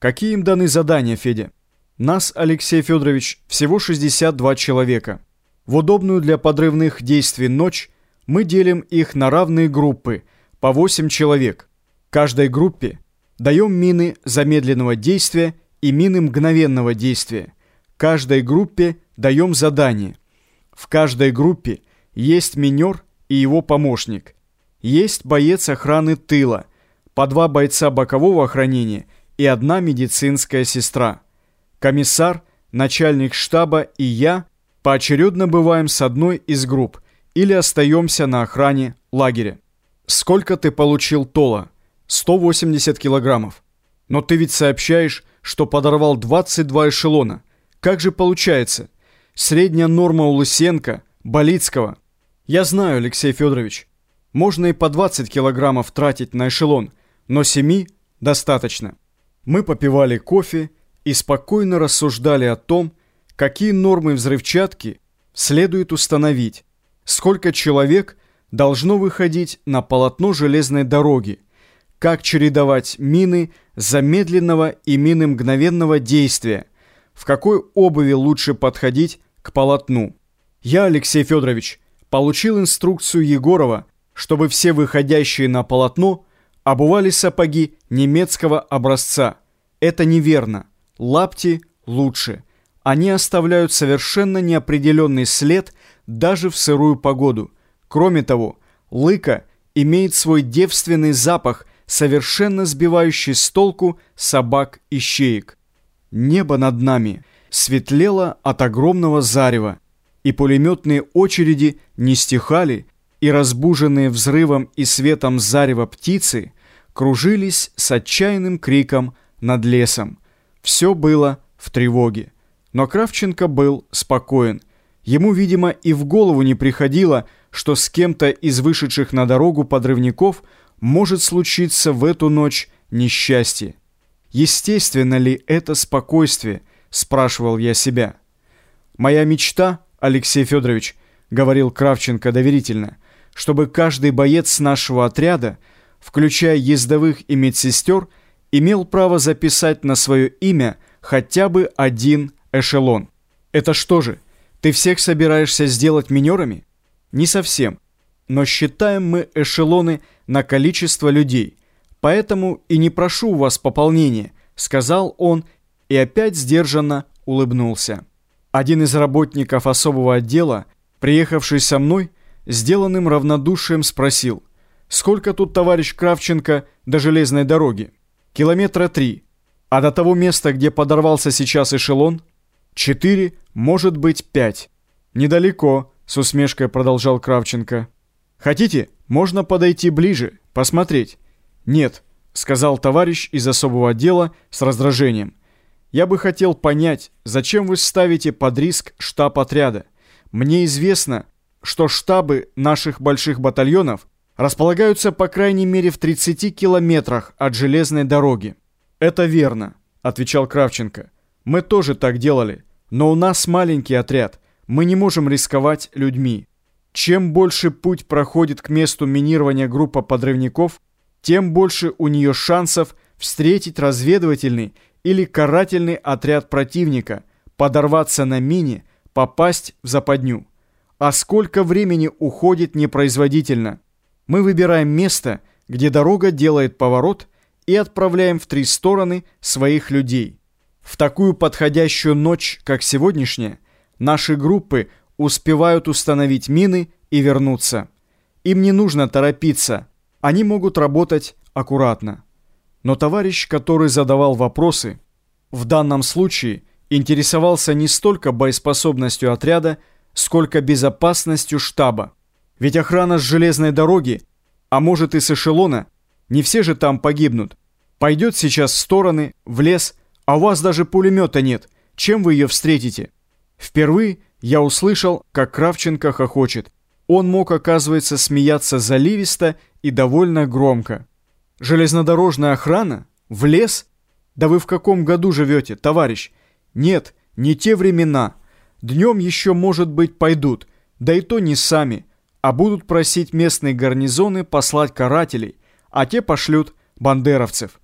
Какие им даны задания, Федя? Нас, Алексей Федорович, всего 62 человека. В удобную для подрывных действий ночь мы делим их на равные группы, по 8 человек. Каждой группе даем мины замедленного действия и мины мгновенного действия. Каждой группе даем задание. В каждой группе есть минер и его помощник. Есть боец охраны тыла, по два бойца бокового охранения и одна медицинская сестра. Комиссар, начальник штаба и я поочередно бываем с одной из групп или остаемся на охране лагеря. Сколько ты получил тола? 180 килограммов. Но ты ведь сообщаешь, что подорвал 22 эшелона. Как же получается? Средняя норма у Лысенко, Болицкого. Я знаю, Алексей Федорович. Можно и по 20 килограммов тратить на эшелон, но семи достаточно. Мы попивали кофе и спокойно рассуждали о том, какие нормы взрывчатки следует установить, сколько человек должно выходить на полотно железной дороги, как чередовать мины замедленного и мины мгновенного действия, в какой обуви лучше подходить к полотну. Я, Алексей Федорович, получил инструкцию Егорова, чтобы все выходящие на полотно обували сапоги немецкого образца. Это неверно. Лапти лучше. Они оставляют совершенно неопределенный след даже в сырую погоду. Кроме того, лыка имеет свой девственный запах, совершенно сбивающий с толку собак и щеек. Небо над нами светлело от огромного зарева, и пулеметные очереди не стихали, и разбуженные взрывом и светом зарева птицы кружились с отчаянным криком над лесом. Все было в тревоге. Но Кравченко был спокоен. Ему, видимо, и в голову не приходило, что с кем-то из вышедших на дорогу подрывников может случиться в эту ночь несчастье. Естественно ли это спокойствие, спрашивал я себя. Моя мечта, Алексей Федорович, говорил Кравченко доверительно, чтобы каждый боец нашего отряда, включая ездовых и медсестер, имел право записать на свое имя хотя бы один эшелон. Это что же, ты всех собираешься сделать минерами? Не совсем. Но считаем мы эшелоны на количество людей. Поэтому и не прошу у вас пополнения, сказал он и опять сдержанно улыбнулся. Один из работников особого отдела, приехавший со мной, сделанным равнодушием спросил, «Сколько тут, товарищ Кравченко, до железной дороги?» «Километра три. А до того места, где подорвался сейчас эшелон?» «Четыре, может быть, пять». «Недалеко», — с усмешкой продолжал Кравченко. «Хотите, можно подойти ближе, посмотреть?» «Нет», — сказал товарищ из особого отдела с раздражением. «Я бы хотел понять, зачем вы ставите под риск штаб отряда. Мне известно, что штабы наших больших батальонов располагаются по крайней мере в 30 километрах от железной дороги. «Это верно», — отвечал Кравченко. «Мы тоже так делали, но у нас маленький отряд, мы не можем рисковать людьми. Чем больше путь проходит к месту минирования группа подрывников, тем больше у нее шансов встретить разведывательный или карательный отряд противника, подорваться на мине, попасть в западню а сколько времени уходит непроизводительно. Мы выбираем место, где дорога делает поворот, и отправляем в три стороны своих людей. В такую подходящую ночь, как сегодняшняя, наши группы успевают установить мины и вернуться. Им не нужно торопиться, они могут работать аккуратно. Но товарищ, который задавал вопросы, в данном случае интересовался не столько боеспособностью отряда, сколько безопасностью штаба. Ведь охрана с железной дороги, а может и с эшелона, не все же там погибнут. Пойдет сейчас в стороны, в лес, а у вас даже пулемета нет. Чем вы ее встретите? Впервые я услышал, как Кравченко хохочет. Он мог, оказывается, смеяться заливисто и довольно громко. Железнодорожная охрана? В лес? Да вы в каком году живете, товарищ? Нет, не те времена. Днем еще, может быть, пойдут, да и то не сами, а будут просить местные гарнизоны послать карателей, а те пошлют бандеровцев.